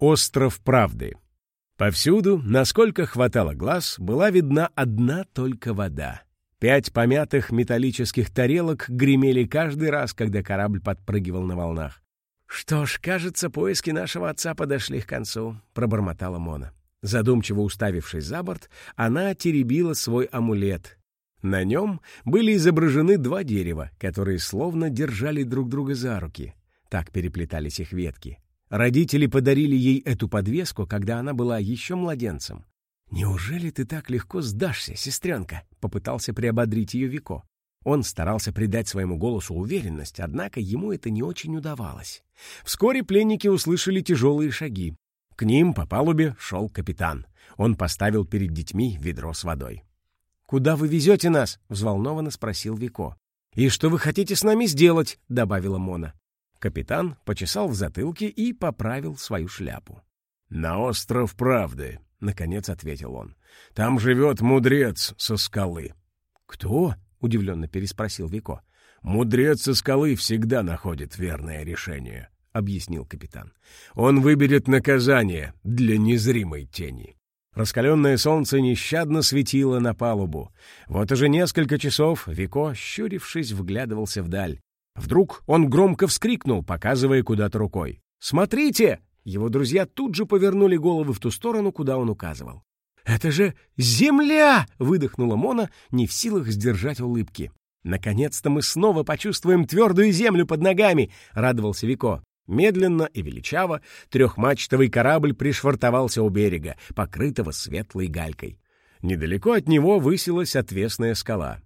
Остров правды. Повсюду, насколько хватало глаз, была видна одна только вода. Пять помятых металлических тарелок гремели каждый раз, когда корабль подпрыгивал на волнах. «Что ж, кажется, поиски нашего отца подошли к концу», — пробормотала Мона. Задумчиво уставившись за борт, она теребила свой амулет. На нем были изображены два дерева, которые словно держали друг друга за руки. Так переплетались их ветки. Родители подарили ей эту подвеску, когда она была еще младенцем. «Неужели ты так легко сдашься, сестренка?» — попытался приободрить ее Вико. Он старался придать своему голосу уверенность, однако ему это не очень удавалось. Вскоре пленники услышали тяжелые шаги. К ним по палубе шел капитан. Он поставил перед детьми ведро с водой. «Куда вы везете нас?» — взволнованно спросил Вико. «И что вы хотите с нами сделать?» — добавила Мона. Капитан почесал в затылке и поправил свою шляпу. «На остров Правды», — наконец ответил он. «Там живет мудрец со скалы». «Кто?» — удивленно переспросил Вико. «Мудрец со скалы всегда находит верное решение», — объяснил капитан. «Он выберет наказание для незримой тени». Раскаленное солнце нещадно светило на палубу. Вот уже несколько часов Вико, щурившись, вглядывался вдаль. Вдруг он громко вскрикнул, показывая куда-то рукой. «Смотрите!» Его друзья тут же повернули головы в ту сторону, куда он указывал. «Это же земля!» — выдохнула Мона, не в силах сдержать улыбки. «Наконец-то мы снова почувствуем твердую землю под ногами!» — радовался Вико. Медленно и величаво трехмачтовый корабль пришвартовался у берега, покрытого светлой галькой. Недалеко от него высилась отвесная скала.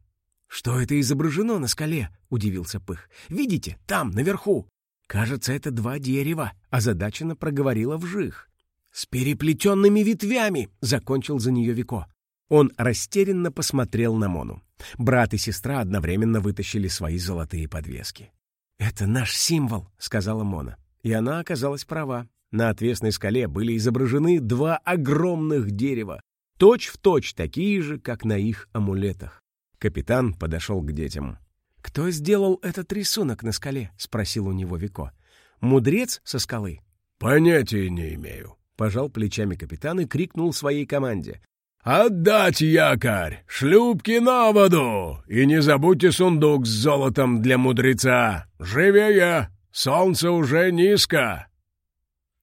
«Что это изображено на скале?» — удивился Пых. «Видите, там, наверху!» «Кажется, это два дерева», — озадаченно проговорила Вжих. «С переплетенными ветвями!» — закончил за нее Вико. Он растерянно посмотрел на Мону. Брат и сестра одновременно вытащили свои золотые подвески. «Это наш символ», — сказала Мона. И она оказалась права. На отвесной скале были изображены два огромных дерева, точь-в-точь точь такие же, как на их амулетах. Капитан подошел к детям. «Кто сделал этот рисунок на скале?» — спросил у него Вико. «Мудрец со скалы?» «Понятия не имею», — пожал плечами капитан и крикнул своей команде. «Отдать якорь! Шлюпки на воду! И не забудьте сундук с золотом для мудреца! Живее! Солнце уже низко!»